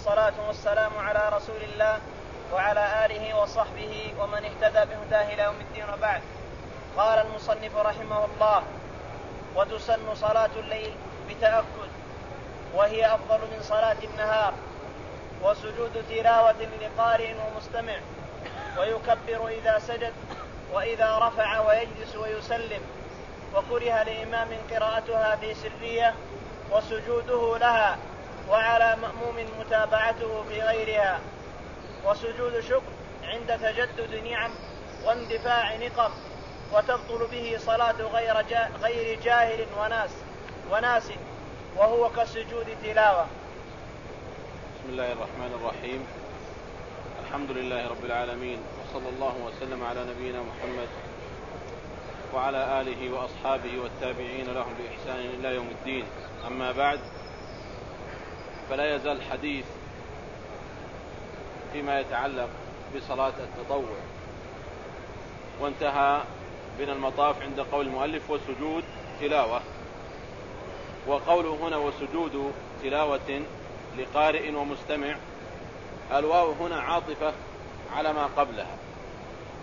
والصلاة والسلام على رسول الله وعلى آله وصحبه ومن اهتدى بهداه إلى يوم الدين وبعد. قال المصنف رحمه الله وتسن صلاة الليل بتأكد وهي أفضل من صلاة النهار وسجود تلاوة لقارئ ومستمع ويكبر إذا سجد وإذا رفع ويجلس ويسلم وكره لإمام قراءتها في سرية وسجوده لها وعلى مأموم متابعته في غيرها وسجود شكر عند تجدد نعم واندفاع نقم وتبطل به صلاة غير جا غير جاهل وناس وناس وهو كسجود تلاوة. بسم الله الرحمن الرحيم. الحمد لله رب العالمين وصلى الله وسلم على نبينا محمد وعلى آله وأصحابه والتابعين لهم بإحسان إلى يوم الدين أما بعد فلا يزال الحديث فيما يتعلق بصلاة التطوع. وانتهى بنا المطاف عند قول المؤلف وسجود تلاوة. وقوله هنا وسجود تلاوة لقارئ ومستمع الواو هنا عاطفة على ما قبلها.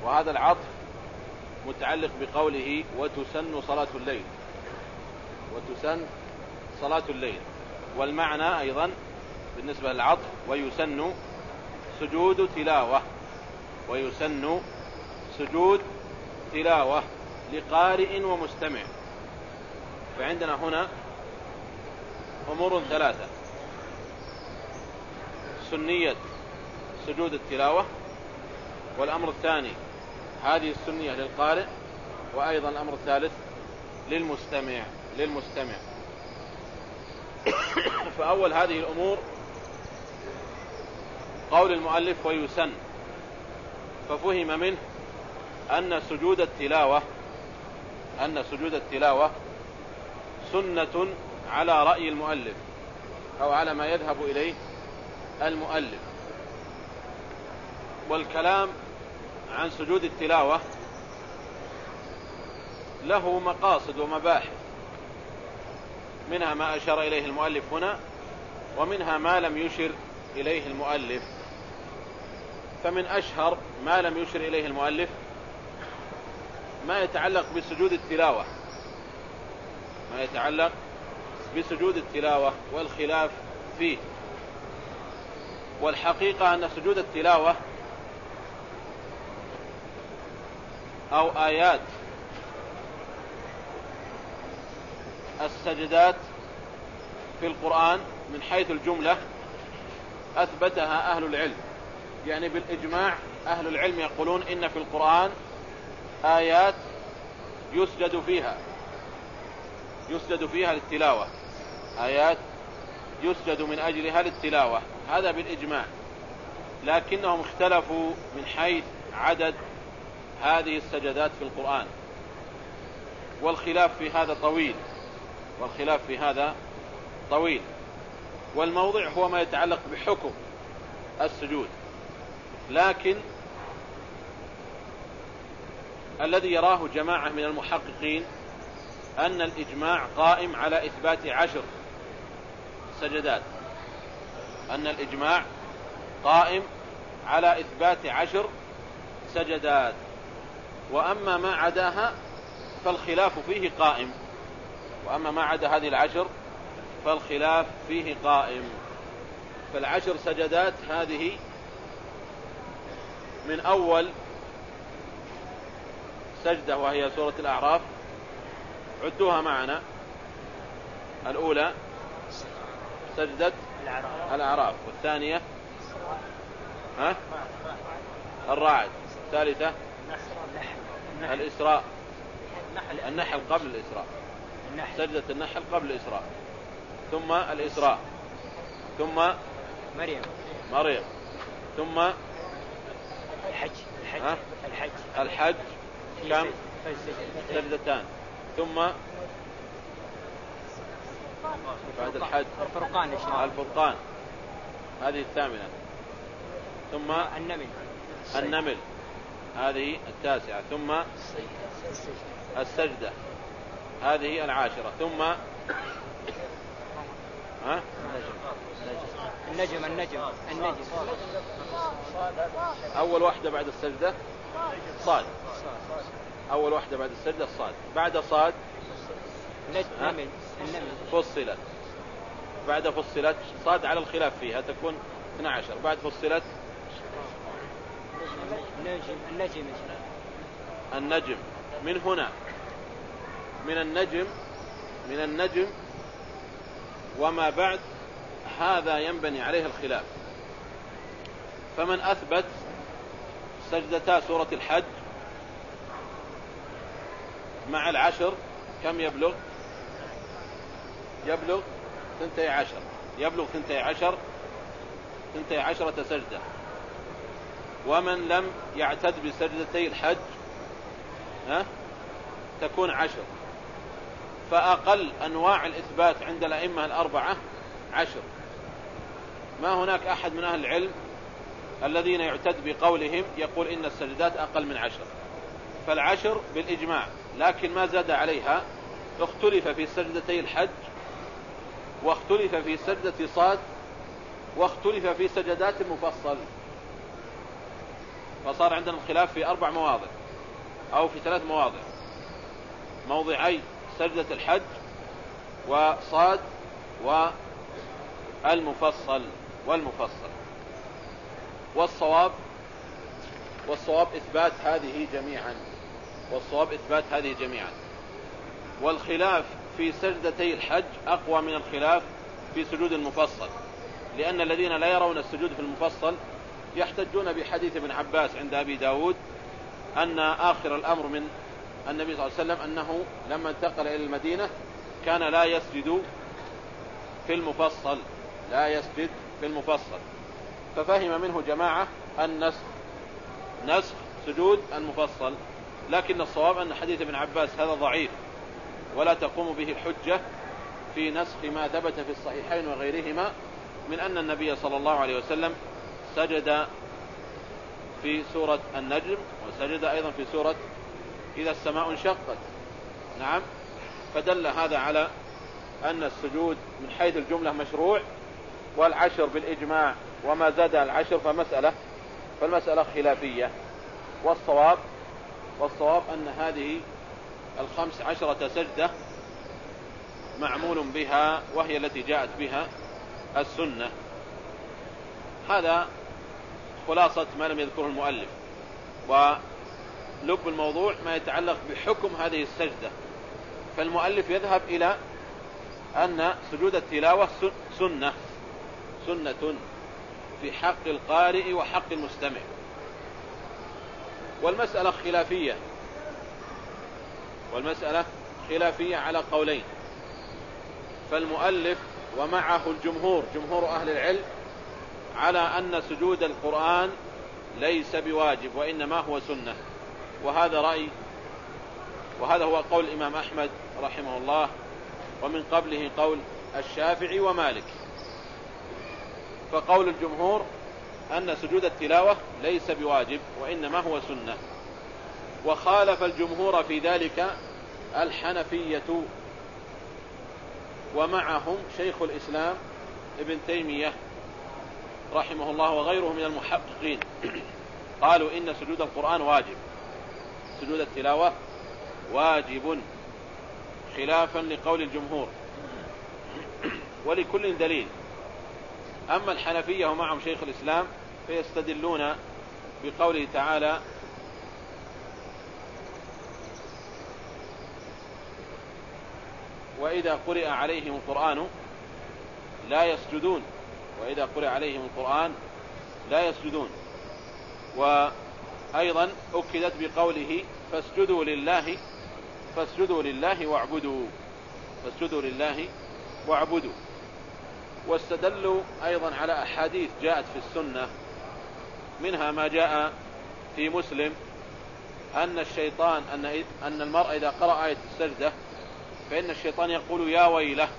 وهذا العطف متعلق بقوله وتسن صلاة الليل. وتسن صلاة الليل. والمعنى أيضا بالنسبة للعطف ويسن سجود تلاوة. ويسن سجود تلاوة لقارئ ومستمع. فعندنا هنا أمور ثلاثة. سنية سجود التلاوة والأمر الثاني هذه السنية للقارئ وأيضا الأمر الثالث للمستمع للمستمع. فأول هذه الأمور قول المؤلف ويسن ففهم منه أن سجود التلاوة أن سجود التلاوة سنة على رأي المؤلف أو على ما يذهب إليه المؤلف. والكلام عن سجود التلاوة له مقاصد ومباحث. منها ما أشار إليه المؤلف هنا ومنها ما لم يشر إليه المؤلف. فمن أشهر ما لم يشر إليه المؤلف ما يتعلق بسجود التلاوة. ما يتعلق بسجود التلاوة والخلاف فيه. والحقيقة أن سجود التلاوة أو آيات السجدات في القرآن من حيث الجملة أثبتها أهل العلم. يعني بالإجماع أهل العلم يقولون إن في القرآن آيات يسجد فيها يسجد فيها للتلاوة. آيات يسجد من أجلها للتلاوة. هذا بالإجماع. لكنهم اختلفوا من حيث عدد هذه السجدات في القرآن. والخلاف في هذا طويل. والخلاف في هذا طويل. والموضع هو ما يتعلق بحكم السجود. لكن الذي يراه جماعة من المحققين أن الإجماع قائم على إثبات عشر سجدات. أن الإجماع قائم على إثبات عشر سجدات. وأما ما عداها فالخلاف فيه قائم. وأما ما عدا هذه العشر فالخلاف فيه قائم. فالعشر سجدات هذه من أول سجدة وهي سورة الأعراف. عدوها معنا. الأولى سجدة الأعراف. والثانية ها؟ الراعد الثالثة الإسراء. النحل قبل الإسراء. سجدة النحل قبل الإسراء. ثم الإسراء. ثم مريم. مريم. ثم الحج. الحج. ها؟ الحج. الحج. كم؟ سجدتان. ثم بعد الحج. الفرقان الفرقان. هذه الثامنة. ثم النمل. النمل. هذه التاسعة. ثم السجدة. هذه العاشرة. ثم ها؟ النجم النجم النجم. أول واحدة بعد السجدة؟ صاد. أول واحدة بعد السجدة؟ صاد. بعد صاد؟ النمل فصلت. بعد فصلت صاد على الخلاف فيها تكون 12 بعد فصلت؟ النجم النجم النجم. من هنا؟ من النجم من النجم وما بعد هذا ينبني عليه الخلاف. فمن أثبت سجدتا سورة الحج مع العشر كم يبلغ؟ يبلغ ثنتي عشر. يبلغ ثنتي عشر ثنتي عشرة سجدة. ومن لم يعتد بسجدتي الحج ها؟ تكون عشر. فأقل أنواع الإثبات عند الأئمة الأربعة عشر. ما هناك أحد من أهل العلم الذين يعتد بقولهم يقول إن السجدات أقل من عشر. فالعشر بالإجماع لكن ما زاد عليها اختلف في سجدتي الحج واختلف في سجدة صاد واختلف في سجدات المفصل فصار عندنا الخلاف في أربع مواضع أو في ثلاث مواضع. موضعي سجدة الحج وصاد والمفصل والمفصل. والصواب والصواب إثبات هذه جميعا. والصواب إثبات هذه جميعا. والخلاف في سجدتي الحج أقوى من الخلاف في سجود المفصل لأن الذين لا يرون السجود في المفصل يحتجون بحديث ابن عباس عند أبي داود أن آخر الأمر من النبي صلى الله عليه وسلم أنه لما انتقل إلى المدينة كان لا يسجد في المفصل لا يسجد في المفصل. ففهم منه جماعة النسخ نسخ سجود المفصل لكن الصواب أن حديث ابن عباس هذا ضعيف ولا تقوم به الحجة في نسخ ما ثبت في الصحيحين وغيرهما من أن النبي صلى الله عليه وسلم سجد في سورة النجم وسجد أيضا في سورة إذا السماء انشقت. نعم. فدل هذا على أن السجود من حيث الجملة مشروع والعشر بالإجماع وما زاد العشر فمسألة فالمسألة خلافية. والصواب والصواب أن هذه الخمس عشرة سجدة معمول بها وهي التي جاءت بها السنة. هذا خلاصة ما لم يذكره المؤلف ولب الموضوع ما يتعلق بحكم هذه السجدة. فالمؤلف يذهب إلى أن سجود التلاوة سنة. سنة في حق القارئ وحق المستمع. والمسألة خلافية. والمسألة خلافية على قولين. فالمؤلف ومعه الجمهور جمهور أهل العلم على أن سجود القرآن ليس بواجب وإنما هو سنة. وهذا رأي وهذا هو قول الإمام أحمد رحمه الله ومن قبله قول الشافعي ومالك. فقول الجمهور أن سجود التلاوة ليس بواجب وإنما هو سنة. وخالف الجمهور في ذلك الحنفية ومعهم شيخ الإسلام ابن تيمية رحمه الله وغيره من المحققين. قالوا إن سجود القرآن واجب. سجود التلاوة واجب خلافا لقول الجمهور. ولكل دليل. أما الحنفية ومعهم شيخ الإسلام فيستدلون بقوله تعالى وإذا قرئ عليهم القرآن لا يسجدون. وإذا قرئ عليهم القرآن لا يسجدون. وأيضا أكدت بقوله فاسجدوا لله فاسجدوا لله واعبدوا فاسجدوا لله واعبدوا. واستدلوا أيضا على أحاديث جاءت في السنة منها ما جاء في مسلم أن الشيطان أن أن المرء إذا قرأ آية السجدة فإن الشيطان يقول يا ويله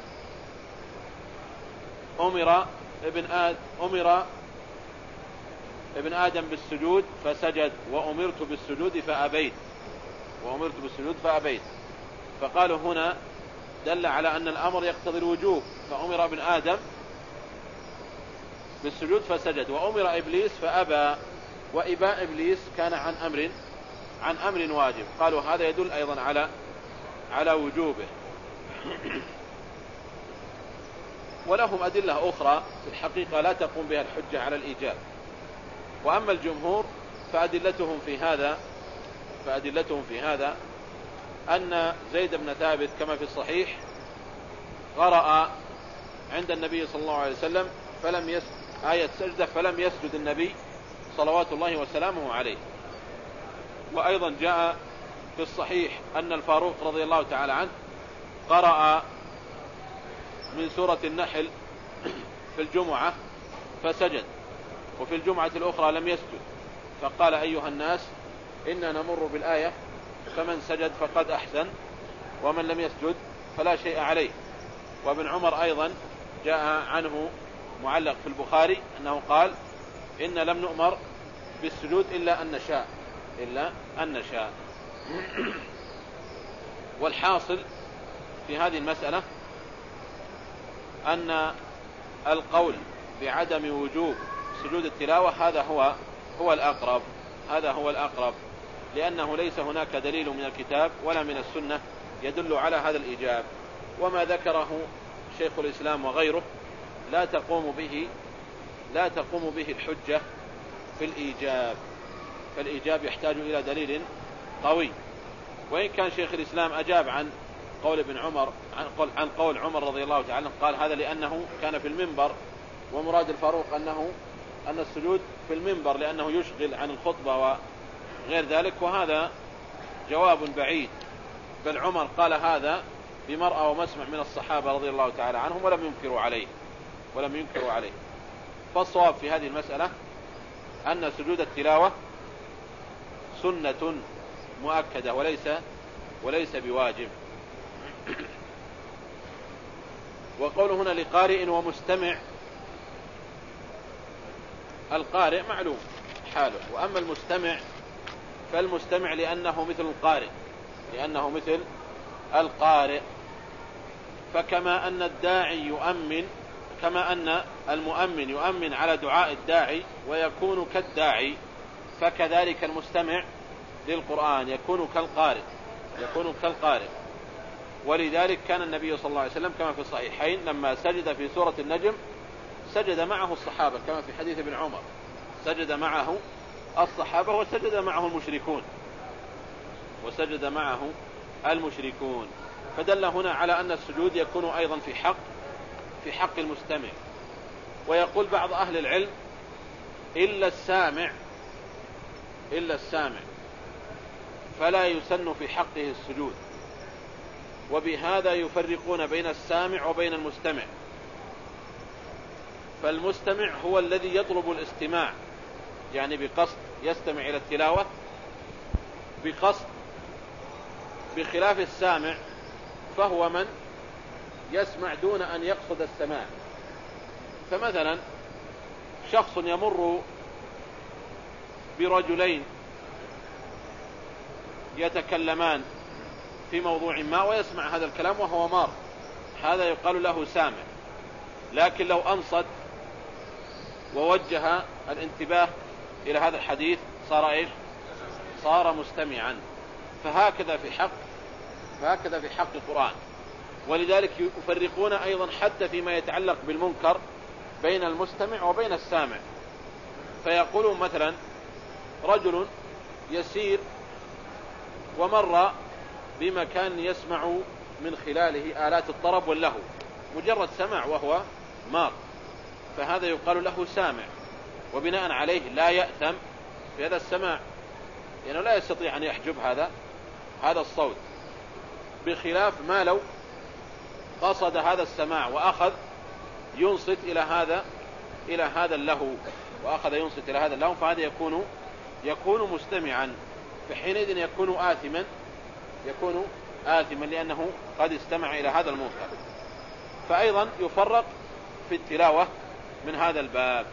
أمر ابن آد أمر ابن آدم بالسجود فسجد وأمرت بالسجود فأبيت. وأمرت بالسجود فأبيت. فقالوا هنا دل على أن الأمر يقتضي الوجوب. فأمر ابن آدم بالسجود فسجد وأمر إبليس فأبى. وإباء إبليس كان عن أمر عن أمر واجب. قالوا هذا يدل أيضا على على وجوبه. ولهم أدلة أخرى في الحقيقة لا تقوم بها الحجة على الإيجاب. وأما الجمهور فأدلتهم في هذا فأدلتهم في هذا أن زيد بن ثابت كما في الصحيح قرأ عند النبي صلى الله عليه وسلم فلم يسجد آية سجدة فلم يسجد النبي صلوات الله وسلامه عليه. وأيضا جاء في الصحيح أن الفاروق رضي الله تعالى عنه قرأ من سورة النحل في الجمعة فسجد. وفي الجمعة الأخرى لم يسجد. فقال أيها الناس إنا نمر بالآية فمن سجد فقد أحسن ومن لم يسجد فلا شيء عليه. وابن عمر أيضا جاء عنه معلق في البخاري أنه قال إن لم نؤمر بالسجود إلا أن نشاء إلا أن نشاء. والحاصل في هذه المسألة أن القول بعدم وجوب سجود التلاوة هذا هو هو الأقرب هذا هو الأقرب لأنه ليس هناك دليل من الكتاب ولا من السنة يدل على هذا الإيجاب. وما ذكره شيخ الإسلام وغيره لا تقوم به لا تقوم به الحجة في الإيجاب. فالإيجاب يحتاج إلى دليل قوي. وإن كان شيخ الإسلام أجاب عن قول ابن عمر عن قول, عن قول عمر رضي الله تعالى قال هذا لأنه كان في المنبر ومراد الفاروق أنه أن السجود في المنبر لأنه يشغل عن الخطبة وغير ذلك وهذا جواب بعيد. بل عمر قال هذا بمرأى ومسمع من الصحابة رضي الله تعالى عنهم ولم ينكروا عليه. ولم ينكروا عليه. فالصواب في هذه المسألة أن سجود التلاوة سنة مؤكدة وليس وليس بواجب. وقول هنا لقارئ ومستمع القارئ معلوم حاله وأما المستمع فالمستمع لأنه مثل القارئ لأنه مثل القارئ. فكما أن الداعي يؤمن كما أن المؤمن يؤمن على دعاء الداعي ويكون كالداعي فكذلك المستمع للقرآن يكون كالقارئ يكون كالقارئ. ولذلك كان النبي صلى الله عليه وسلم كما في الصحيحين لما سجد في سورة النجم سجد معه الصحابة كما في حديث ابن عمر. سجد معه الصحابة وسجد معه المشركون. وسجد معه المشركون. فدل هنا على أن السجود يكون أيضا في حق في حق المستمع. ويقول بعض أهل العلم إلا السامع إلا السامع فلا يسن في حقه السجود. وبهذا يفرقون بين السامع وبين المستمع. فالمستمع هو الذي يطلب الاستماع. يعني بقصد يستمع إلى التلاوة بقصد بخلاف السامع فهو من يسمع دون أن يقصد السماع. فمثلا شخص يمر برجلين يتكلمان في موضوع ما ويسمع هذا الكلام وهو مار. هذا يقال له سامع. لكن لو أنصت ووجه الانتباه إلى هذا الحديث صار إيش؟ صار مستمعا. فهكذا في حق فهكذا في حق القرآن. ولذلك يفرقون أيضا حتى فيما يتعلق بالمنكر بين المستمع وبين السامع. فيقولون مثلا رجل يسير ومر بمكان يسمع من خلاله آلات الطرب واللهو مجرد سمع وهو مار. فهذا يقال له سامع وبناء عليه لا يأثم في هذا السماع لأنه لا يستطيع أن يحجب هذا هذا الصوت بخلاف ما لو قصد هذا السماع وأخذ ينصت إلى هذا إلى هذا اللهو وأخذ ينصت إلى هذا اللهو فهذا يكون يكون مستمعا فحينئذ يكون آثما يكون آثما لأنه قد استمع إلى هذا المنكر فأيضا يفرق في التلاوة من هذا الباب.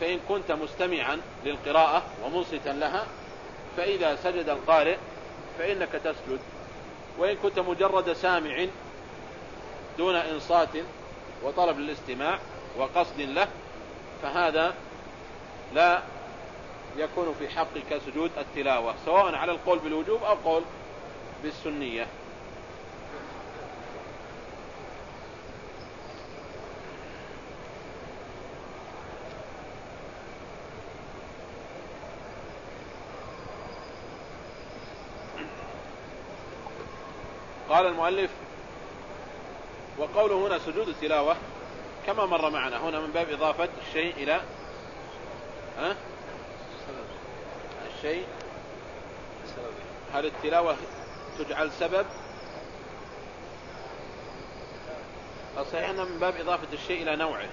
فإن كنت مستمعا للقراءة ومنصتا لها فإذا سجد القارئ فإنك تسجد. وإن كنت مجرد سامع دون إنصات وطلب للاستماع وقصد له فهذا لا يكون في حقك سجود التلاوة سواء على القول بالوجوب أو قول بالسنية. قال المؤلف وقوله هنا سجود التلاوة كما مر معنا. هنا من باب إضافة الشيء إلى ها؟ الشيء هل التلاوة تجعل سبب؟ الصحيح أنه من باب إضافة الشيء إلى نوعه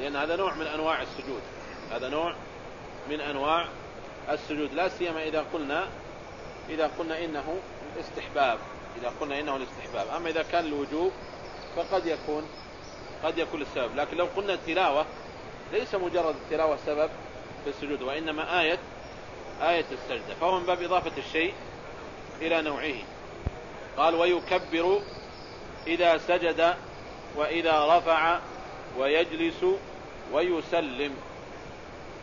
لأن هذا نوع من أنواع السجود. هذا نوع من أنواع السجود لا سيما إذا قلنا إذا قلنا إنه استحباب إذا قلنا إنه الاستحباب. أما إذا كان الوجوب فقد يكون قد يكون السبب. لكن لو قلنا التلاوة ليس مجرد التلاوة سبب في السجود وإنما آية آية السجدة. فهو من باب إضافة الشيء إلى نوعه. قال ويكبر إذا سجد وإذا رفع ويجلس ويسلم.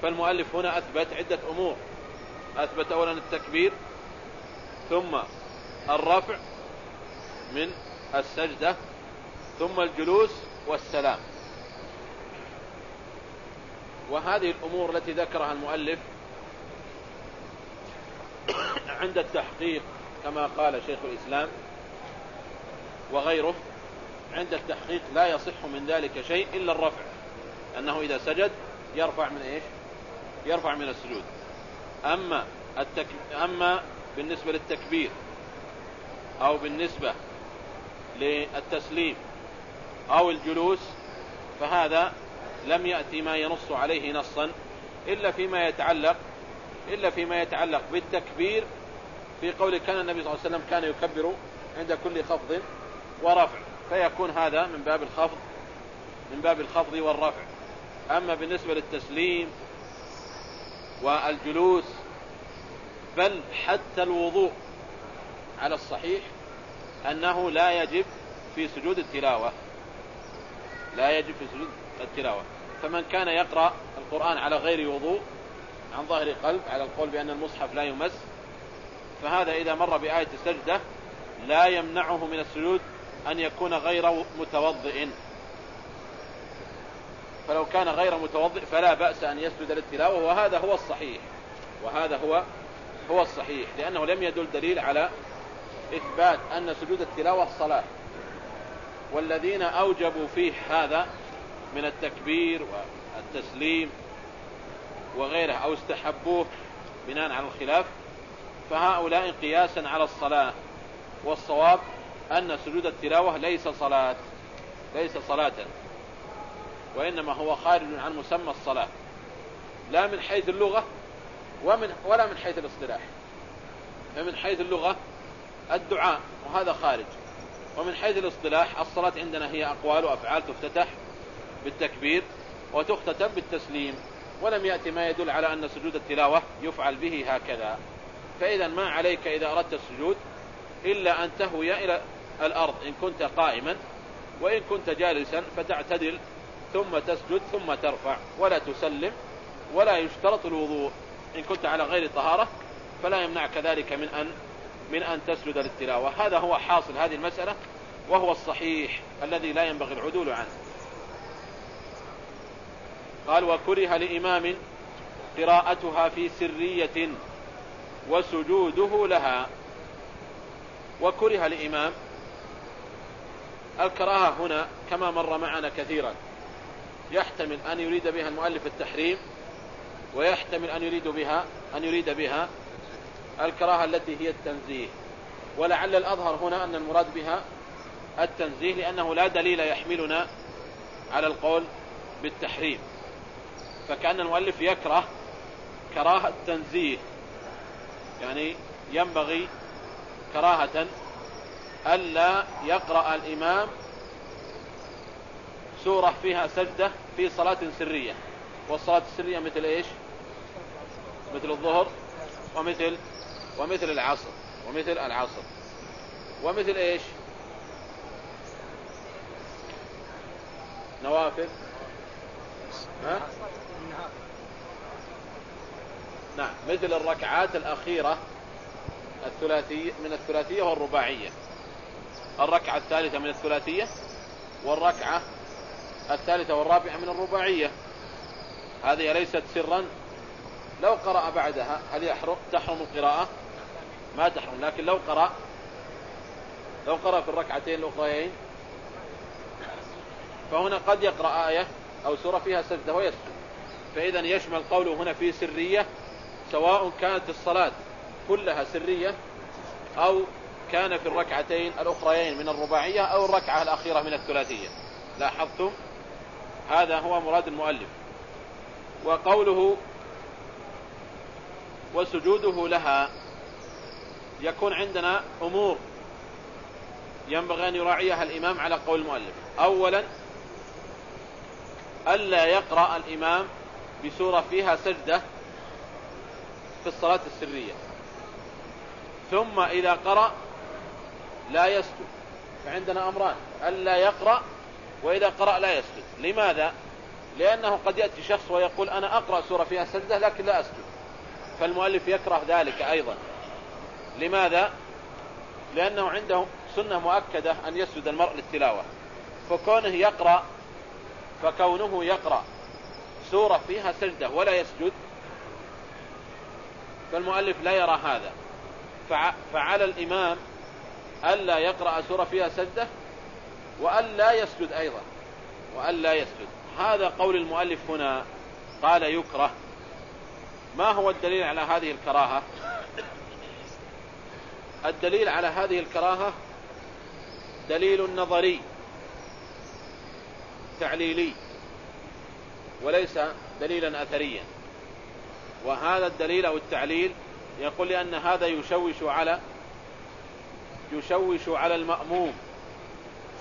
فالمؤلف هنا أثبت عدة أمور. أثبت أولا التكبير ثم الرفع من السجدة ثم الجلوس والسلام. وهذه الأمور التي ذكرها المؤلف عند التحقيق كما قال شيخ الإسلام وغيره عند التحقيق لا يصح من ذلك شيء إلا الرفع. أنه إذا سجد يرفع من إيش؟ يرفع من السجود. أما, التك... أما بالنسبة للتكبير أو بالنسبة للتسليم أو الجلوس فهذا لم يأتي ما ينص عليه نصا إلا فيما يتعلق إلا فيما يتعلق بالتكبير في قول كان النبي صلى الله عليه وسلم كان يكبر عند كل خفض ورفع فيكون هذا من باب الخفض من باب الخفض والرفع. أما بالنسبة للتسليم والجلوس بل حتى الوضوء على الصحيح أنه لا يجب في سجود التلاوة. لا يجب في سجود التلاوة. فمن كان يقرأ القرآن على غير وضوء عن ظهر قلب على القول بأن المصحف لا يمس فهذا إذا مر بآية السجدة لا يمنعه من السجود أن يكون غير متوضئ. فلو كان غير متوضئ فلا بأس أن يسجد للتلاوة وهذا هو الصحيح. وهذا هو هو الصحيح لأنه لم يدل دليل على إثبات أن سجود التلاوة صلاة والذين أوجبوا فيه هذا من التكبير والتسليم وغيره أو استحبوه بناء على الخلاف فهؤلاء قياسا على الصلاة. والصواب أن سجود التلاوة ليس صلاة ليس صلاة وإنما هو خارج عن مسمى الصلاة. لا من حيث اللغة ومن ولا من حيث الاصطلاح. فمن حيث اللغة الدعاء وهذا خارج. ومن حيث الاصطلاح الصلاة عندنا هي أقوال وأفعال تفتتح بالتكبير وتختتم بالتسليم ولم يأتي ما يدل على أن سجود التلاوة يفعل به هكذا. فإذا ما عليك إذا أردت السجود إلا أن تهوي إلى الأرض إن كنت قائما وإن كنت جالسا فتعتدل ثم تسجد ثم ترفع ولا تسلم ولا يشترط الوضوء. إن كنت على غير طهارة فلا يمنعك ذلك من أن من أن تسجد للتلاوة. هذا هو حاصل هذه المسألة وهو الصحيح الذي لا ينبغي العدول عنه. قال وكره لإمام قراءتها في سرية وسجوده لها. وكره لإمام الكراهة هنا كما مر معنا كثيرا. يحتمل أن يريد بها المؤلف التحريم ويحتمل أن يريد بها أن يريد بها الكراهة التي هي التنزيه. ولعل الأظهر هنا أن المراد بها التنزيه لأنه لا دليل يحملنا على القول بالتحريم. فكأن المؤلف يكره كراهة تنزيه يعني ينبغي كراهة ألا يقرأ الإمام سورة فيها سجدة في صلاة سرية. والصلاة السرية مثل إيش؟ مثل الظهر ومثل ومثل العصر ومثل العصر. ومثل إيش؟ نوافل ها؟ نعم مثل الركعات الأخيرة الثلاثية من الثلاثية والرباعية. الركعة الثالثة من الثلاثية والركعة الثالثة والرابعة من الرباعية. هذه ليست سرا. لو قرأ بعدها هل يحرم تحرم القراءة؟ ما تحرم لكن لو قرأ لو قرأ في الركعتين الأخريين فهنا قد يقرأ آية أو سورة فيها سجدة ويسجد فإذا يشمل قوله هنا في سرية سواء كانت الصلاة كلها سرية أو كان في الركعتين الأخريين من الرباعية أو الركعة الأخيرة من الثلاثية. لاحظتم؟ هذا هو مراد المؤلف. وقوله وسجوده لها يكون عندنا أمور ينبغي أن يراعيها الإمام على قول المؤلف. أولا ألا يقرأ الإمام بسورة فيها سجدة في الصلاة السرية. ثم إذا قرأ لا يسجد. فعندنا أمران ألا يقرأ وإذا قرأ لا يسجد. لماذا؟ لأنه قد يأتي شخص ويقول أنا أقرأ سورة فيها سجدة لكن لا أسجد. فالمؤلف يكره ذلك أيضا. لماذا؟ لأنه عنده سنة مؤكدة أن يسجد المرء للتلاوة. فكونه يقرأ فكونه يقرأ سورة فيها سجدة ولا يسجد فالمؤلف لا يرى هذا. فعلى الإمام ألا يقرأ سورة فيها سجدة وألا يسجد أيضا. وألا يسجد. هذا قول المؤلف هنا. قال يكره. ما هو الدليل على هذه الكراهة؟ الدليل على هذه الكراهة دليل نظري تعليلي وليس دليلا أثريا. وهذا الدليل أو التعليل يقول لأن هذا يشوش على يشوش على المأموم.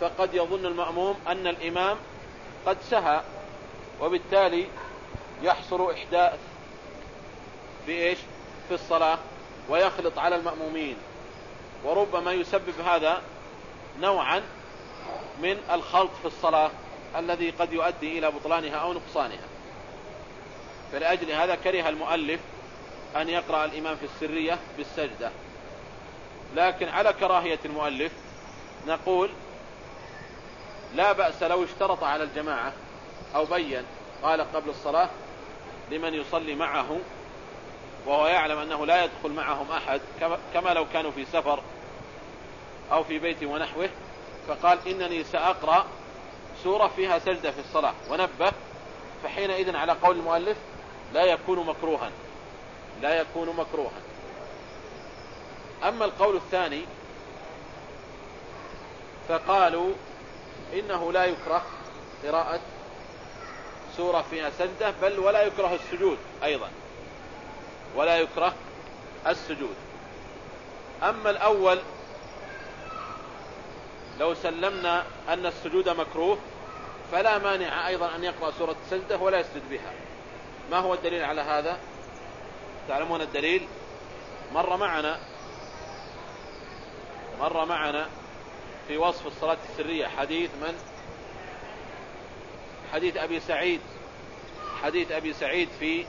فقد يظن المأموم أن الإمام قد سهى وبالتالي يحصل إحداث في إيش في الصلاة ويخلط على المأمومين. وربما يسبب هذا نوعا من الخلط في الصلاة الذي قد يؤدي إلى بطلانها أو نقصانها. فلأجل هذا كره المؤلف أن يقرأ الإمام في السرية بالسجدة. لكن على كراهية المؤلف نقول لا بأس لو اشترط على الجماعة أو بين قال قبل الصلاة لمن يصلي معه وهو يعلم أنه لا يدخل معهم أحد كما لو كانوا في سفر أو في بيت ونحوه فقال إنني سأقرأ سورة فيها سجدة في الصلاة ونبه فحينئذ على قول المؤلف لا يكون مكروها لا يكون مكروها. أما القول الثاني فقالوا إنه لا يكره قراءة سورة فيها سجدة بل ولا يكره السجود أيضا. ولا يكره السجود. أما الأول لو سلمنا أن السجود مكروه فلا مانع أيضا أن يقرأ سورة السجدة ولا يسجد بها. ما هو الدليل على هذا؟ تعلمون الدليل؟ مر معنا مر معنا في وصف الصلاة السرية. حديث من؟ حديث أبي سعيد. حديث أبي سعيد في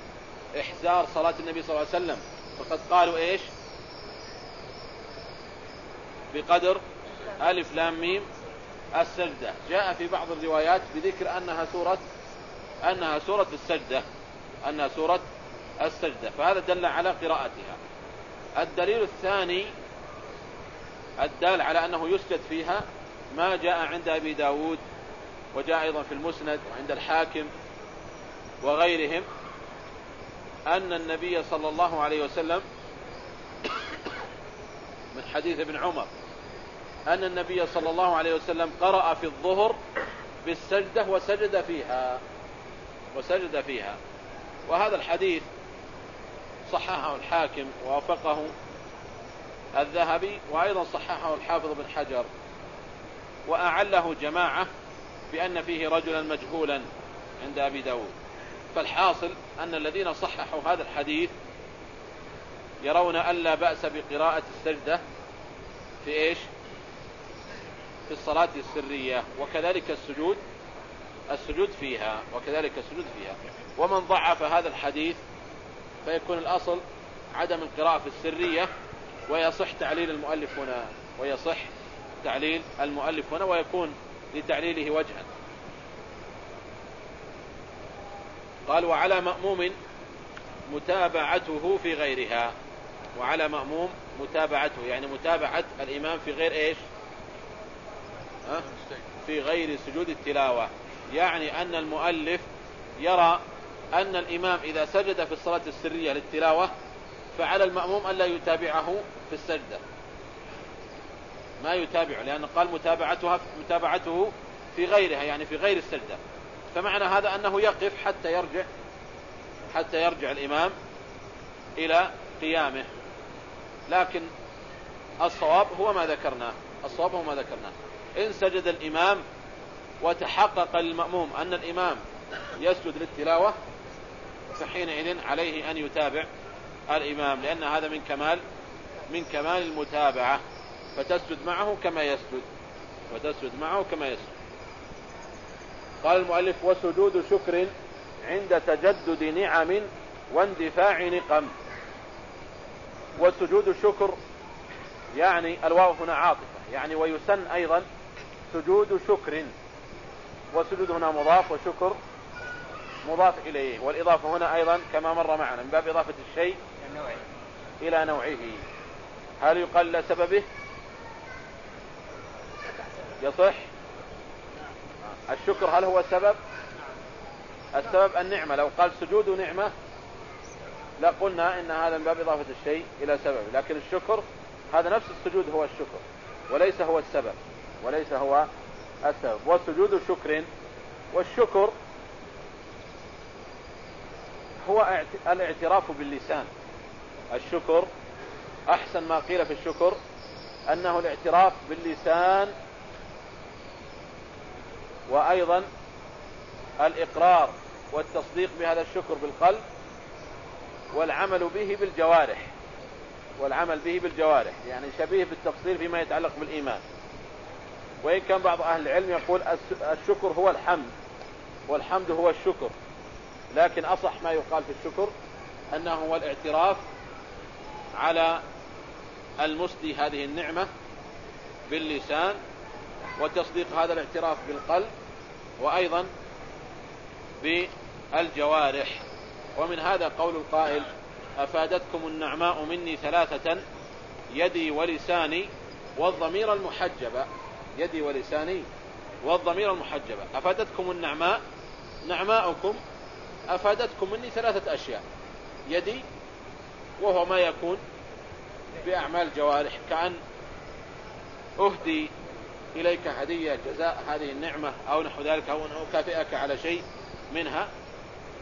إحزار صلاة النبي صلى الله عليه وسلم. فقد قالوا إيش؟ بقدر ألف لام ميم السجدة. جاء في بعض الروايات بذكر أنها سورة أنها سورة السجدة أنها سورة السجدة. فهذا دل على قراءتها. الدليل الثاني الدال على أنه يسجد فيها ما جاء عند أبي داود وجاء أيضا في المسند وعند الحاكم وغيرهم. أن النبي صلى الله عليه وسلم من حديث ابن عمر أن النبي صلى الله عليه وسلم قرأ في الظهر بالسجدة وسجد فيها وسجد فيها. وهذا الحديث صححه الحاكم ووافقه الذهبي وأيضا صححه الحافظ بن حجر. وأعله جماعة بأن فيه رجلا مجهولا عند أبي داود. فالحاصل أن الذين صححوا هذا الحديث يرون أن لا بأس بقراءة السجدة في إيش؟ في الصلاة السرية وكذلك السجود السجود فيها وكذلك السجود فيها. ومن ضعف هذا الحديث فيكون الأصل عدم القراءة في السرية ويصح تعليل المؤلف هنا ويصح تعليل المؤلف هنا ويكون لتعليله وجها. قال وعلى مأموم متابعته في غيرها. وعلى مأموم متابعته يعني متابعة الإمام في غير إيش؟ في غير سجود التلاوة. يعني أن المؤلف يرى أن الإمام إذا سجد في الصلاة السرية للتلاوة فعلى المأموم ألا يتابعه في السجدة. ما يتابع لأن قال متابعتها متابعته في غيرها يعني في غير السجدة. فمعنى هذا أنه يقف حتى يرجع حتى يرجع الإمام إلى قيامه. لكن الصواب هو ما ذكرناه الصواب هو ما ذكرناه. إن سجد الإمام وتحقق للمأموم أن الإمام يسجد للتلاوة فحينئذ عليه أن يتابع الإمام لأن هذا من كمال من كمال المتابعة. فتسجد معه كما يسجد وتسجد معه كما يسجد. قال المؤلف وسجود شكر عند تجدد نعم واندفاع نقم. وسجود الشكر يعني الواو هنا عاطفة يعني ويسن أيضا سجود شكر. وسجود هنا مضاف وشكر مضاف إليه. والإضافة هنا أيضا كما مر معنا من باب إضافة الشيء إلى نوعه. هل يقال لسببه؟ يصح. الشكر هل هو السبب السبب النعمة. لو قال سجود نعمة لقلنا إن هذا من باب إضافة الشيء إلى سبب. لكن الشكر هذا نفس السجود هو الشكر وليس هو السبب وليس هو السبب. وسجود شكر والشكر هو الاعتراف باللسان. الشكر أحسن ما قيل في الشكر أنه الاعتراف باللسان وأيضا الإقرار والتصديق بهذا الشكر بالقلب والعمل به بالجوارح والعمل به بالجوارح يعني شبيه بالتفصيل فيما يتعلق بالإيمان. وإن كان بعض أهل العلم يقول الشكر هو الحمد والحمد هو الشكر. لكن أصح ما يقال في الشكر أنه هو الاعتراف على المسدي هذه النعمة باللسان وتصديق هذا الاعتراف بالقلب وأيضا بالجوارح. ومن هذا قول القائل أفادتكم النعماء مني ثلاثة يدي ولساني والضمير المحجبة يدي ولساني والضمير المحجبة أفادتكم النعماء؟ نعماؤكم أفادتكم مني ثلاثة أشياء يدي وهو ما يكون بأعمال جوارح كأن أهدي إليك هدية جزاء هذه النعمة أو نحو ذلك أو أن أكافئك على شيء منها.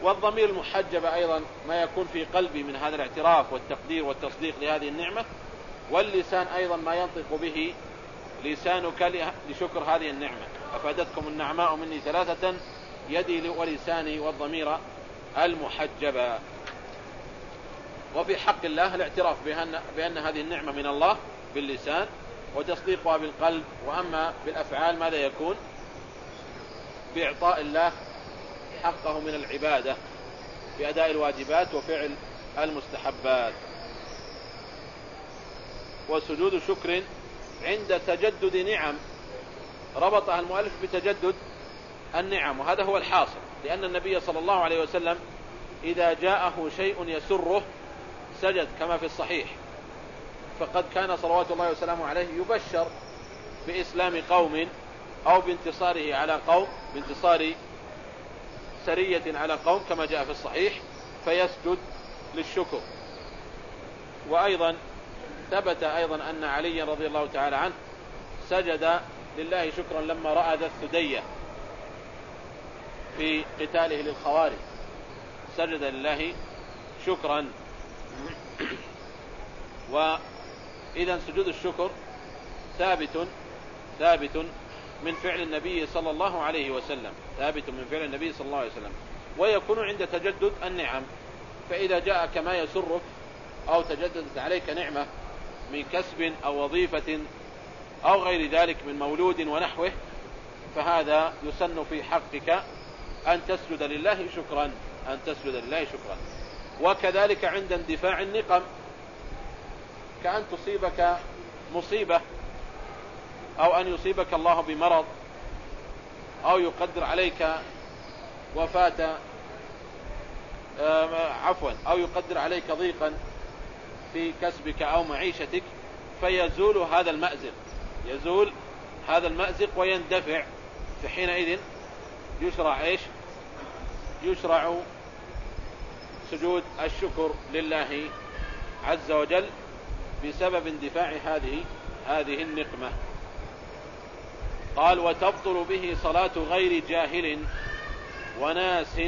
والضمير المحجب أيضا ما يكون في قلبي من هذا الاعتراف والتقدير والتصديق لهذه النعمة. واللسان أيضا ما ينطق به لسانك لشكر هذه النعمة. أفادتكم النعماء مني ثلاثة يدي ولساني والضمير المحجبة وفي حق الله الاعتراف بأن, بأن هذه النعمة من الله باللسان. وتصديقها بالقلب وأما بالأفعال ماذا يكون؟ بإعطاء الله حقه من العبادة بأداء الواجبات وفعل المستحبات. وسجود شكر عند تجدد نعم. ربطها المؤلف بتجدد النعم وهذا هو الحاصل لأن النبي صلى الله عليه وسلم إذا جاءه شيء يسره سجد كما في الصحيح. فقد كان صلوات الله وسلامه عليه يبشر بإسلام قوم أو بانتصاره على قوم بانتصار سرية على قوم كما جاء في الصحيح فيسجد للشكر. وأيضا ثبت أيضا أن علي رضي الله تعالى عنه سجد لله شكرا لما رأى ذا الثدية في قتاله للخوارج. سجد لله شكرا. وإذا سجود الشكر ثابت ثابت من فعل النبي صلى الله عليه وسلم ثابت من فعل النبي صلى الله عليه وسلم ويكون عند تجدد النعم. فإذا جاء كما يسرك أو تجددت عليك نعمة من كسب أو وظيفة أو غير ذلك من مولود ونحوه فهذا يسن في حقك أن تسجد لله شكرا أن تسجد لله شكرا. وكذلك عند اندفاع النقم كأن تصيبك مصيبة أو أن يصيبك الله بمرض أو يقدر عليك وفاة عفوا أو يقدر عليك ضيقا في كسبك أو معيشتك فيزول هذا المأزق. يزول هذا المأزق ويندفع. فحينئذ يشرع إيش؟ يشرع سجود الشكر لله عز وجل بسبب اندفاع هذه هذه النقمة. قال وتبطل به صلاة غير جاهل وناس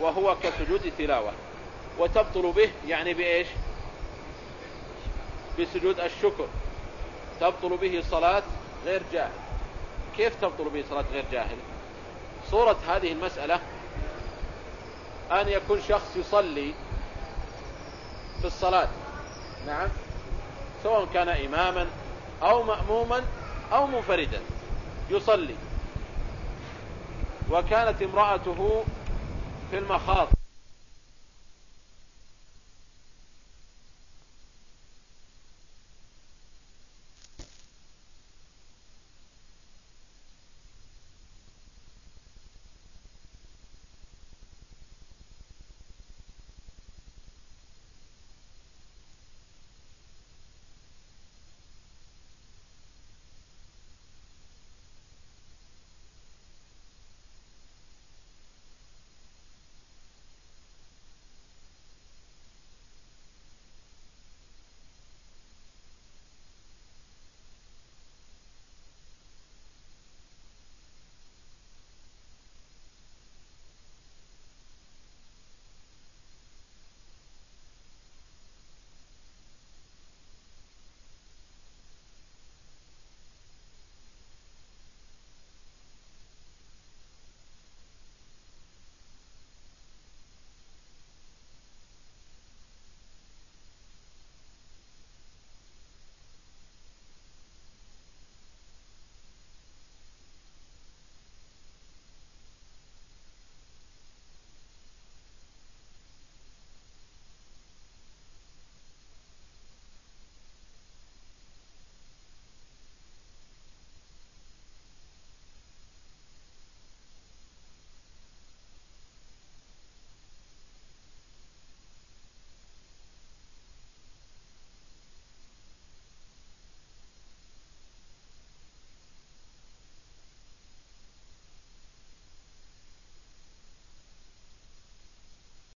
وهو كسجود تلاوة. وتبطل به يعني بإيش؟ بسجود الشكر. تبطل به صلاة غير جاهل. كيف تبطل به صلاة غير جاهل؟ صورة هذه المسألة أن يكون شخص يصلي في الصلاة. نعم. سواء كان إماما أو مأموما أو منفردا يصلي. وكانت امرأته في المخاض.